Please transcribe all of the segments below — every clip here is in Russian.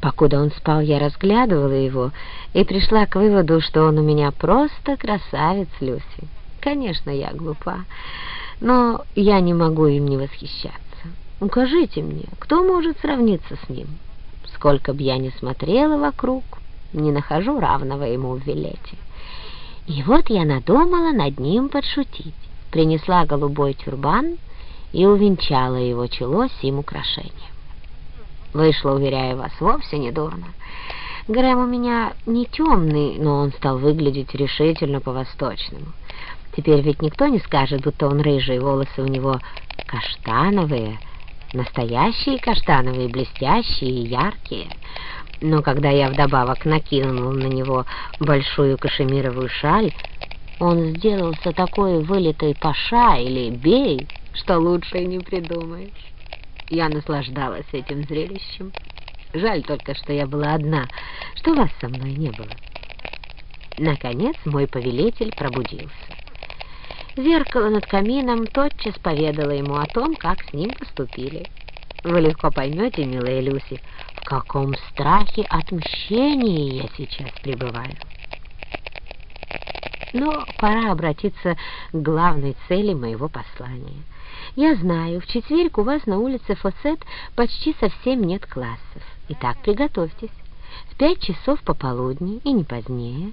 Покуда он спал, я разглядывала его и пришла к выводу, что он у меня просто красавец, Люси. Конечно, я глупа, но я не могу им не восхищаться. Укажите мне, кто может сравниться с ним? Сколько б я ни смотрела вокруг, не нахожу равного ему в Вилете. И вот я надумала над ним подшутить. Принесла голубой тюрбан и увенчала его чело сим украшением. Вышло, уверяю вас, вовсе не дурно. Грэм у меня не темный, но он стал выглядеть решительно по-восточному. Теперь ведь никто не скажет, будто он рыжий, волосы у него каштановые, настоящие каштановые, блестящие и яркие. Но когда я вдобавок накинул на него большую кашемировую шаль, он сделался такой вылитый паша или бей, что лучше не придумаешь. Я наслаждалась этим зрелищем. Жаль только, что я была одна, что вас со мной не было. Наконец мой повелитель пробудился. Зеркало над камином тотчас поведало ему о том, как с ним поступили. Вы легко поймете, милая Люси, в каком страхе отмщения я сейчас пребываю. Но пора обратиться к главной цели моего послания — я знаю, в четверг у вас на улице Фосет почти совсем нет классов. Итак, приготовьтесь. В пять часов пополудни, и не позднее,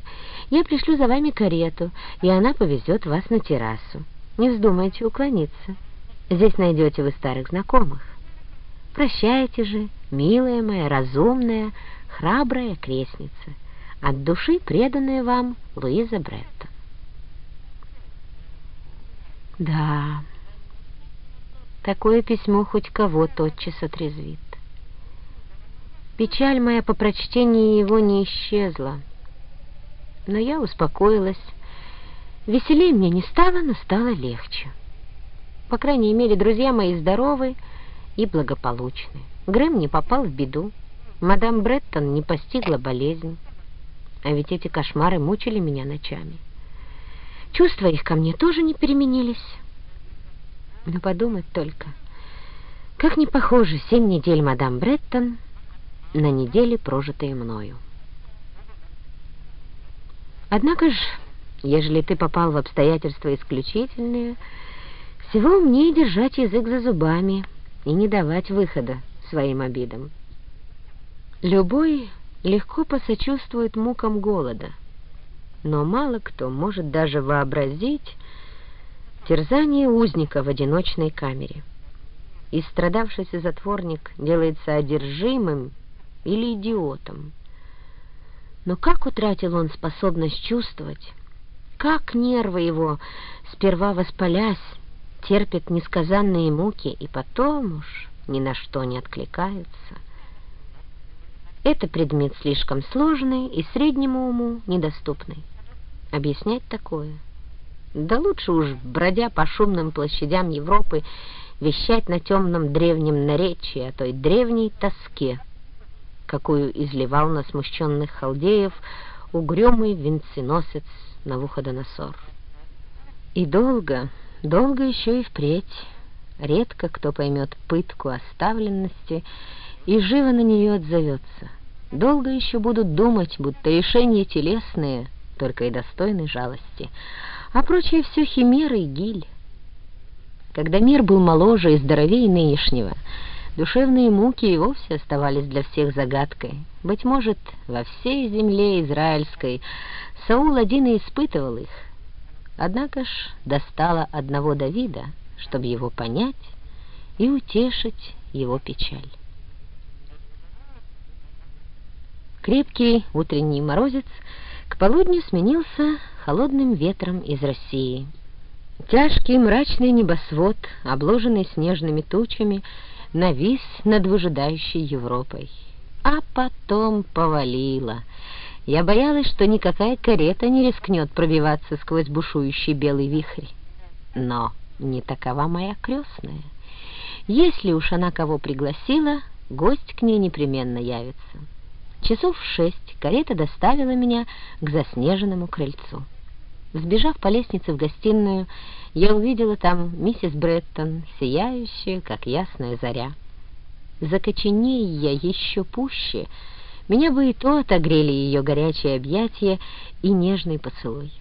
я пришлю за вами карету, и она повезет вас на террасу. Не вздумайте уклониться. Здесь найдете вы старых знакомых. Прощайте же, милая моя, разумная, храбрая крестница, от души преданная вам Луиза Бреттон. Да... Такое письмо хоть кого тотчас отрезвит. Печаль моя по прочтении его не исчезла, но я успокоилась. Веселее мне не стало, но стало легче. По крайней мере, друзья мои здоровы и благополучны. Грэм не попал в беду, мадам Бреттон не постигла болезнь, а ведь эти кошмары мучили меня ночами. Чувства их ко мне тоже не переменились». Но подумать только, как не похожи семь недель мадам Бреттон на недели, прожитые мною. Однако ж, ежели ты попал в обстоятельства исключительные, всего умнее держать язык за зубами и не давать выхода своим обидам. Любой легко посочувствует мукам голода, но мало кто может даже вообразить, Терзание узника в одиночной камере. Истрадавшийся затворник делается одержимым или идиотом. Но как утратил он способность чувствовать, как нервы его, сперва воспалясь, терпят несказанные муки и потом уж ни на что не откликаются. Это предмет слишком сложный и среднему уму недоступный. Объяснять такое — да лучше уж, бродя по шумным площадям Европы, вещать на темном древнем наречии о той древней тоске, какую изливал на смущенных халдеев угрюмый венценосец Навуходоносор. И долго, долго еще и впредь редко кто поймет пытку оставленности и живо на нее отзовется. Долго еще будут думать, будто решения телесные, только и достойны жалости, а прочее все химеры и гиль. Когда мир был моложе и здоровее нынешнего, душевные муки и вовсе оставались для всех загадкой. Быть может, во всей земле израильской Саул один и испытывал их. Однако ж достало одного Давида, чтобы его понять и утешить его печаль. Крепкий утренний морозец к полудню сменился холодным ветром из России. Тяжкий мрачный небосвод, обложенный снежными тучами, навис над выжидающей Европой. А потом повалило. Я боялась, что никакая карета не рискнет пробиваться сквозь бушующий белый вихрь. Но не такова моя крестная. Если уж она кого пригласила, гость к ней непременно явится. Часов в шесть карета доставила меня к заснеженному крыльцу. Сбежав по лестнице в гостиную, я увидела там миссис Бреттон, сияющая, как ясная заря. закоченей я еще пуще, меня бы и то отогрели ее горячие объятия и нежный поцелуй.